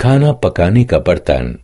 खाना पकाने का बर्तन।